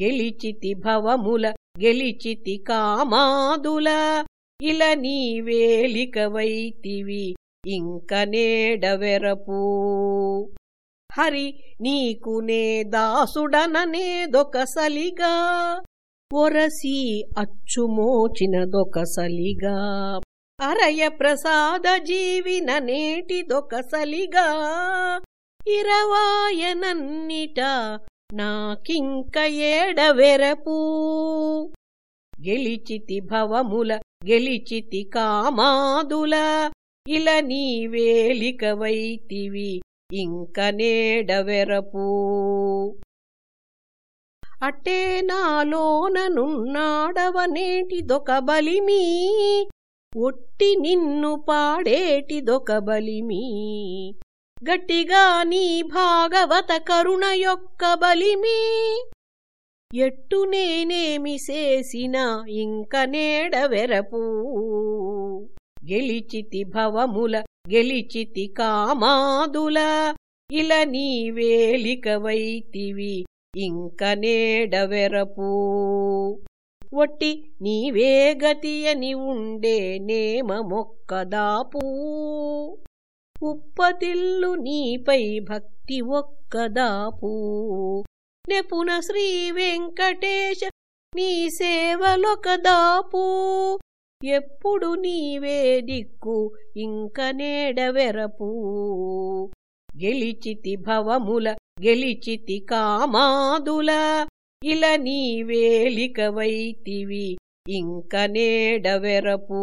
గెలిచితి భవముల గెలిచితి కామాదుల. ఇల నీవేలికవైతివి ఇంక నేడవెరపు హరి నీకు నే దాసుడననేదొకసలిగా ఒరసి అచ్చుమోచినదొక సలిగా. అరయ ప్రసాద జీవిన నేటిదొకసలిగా ఇరవాయనన్నిట నాకింక ఏడవెరపు. గెలిచితి భవముల గెలిచితి కామాదుల. ఇల నీవేలికవైతివి ఇంక నేడవెరపు. అట్టే నాలోననున్నాడవనేటిదొక బలిమీ. ఒట్టి నిన్ను పాడేటిదొక బలిమీ. గట్టిగా నీ భాగవత కరుణ యొక్క బలిమీ. ఎట్టు నేనేమి చేసిన ఇంక నేడవెరపు గెలిచితి భవముల గెలిచితి కామాదుల ఇల నీవేలికవైతివి ఇంక నేడవెరపు ఒట్టి నీవే గతియని ఉండే నేమమొక్కదాపు. ఉప్పతిల్లు నీపై భక్తి ఒక్కదాపు. నెపున శ్రీ వెంకటేశ నీ సేవలొకదాపు. ఎప్పుడు నీవే దిక్కు ఇంక నేడవెరపు. గెలిచితి భవముల గెలిచితి కామాదుల ఇల నీవేలికవైతివి ఇంక నేడవెరపు.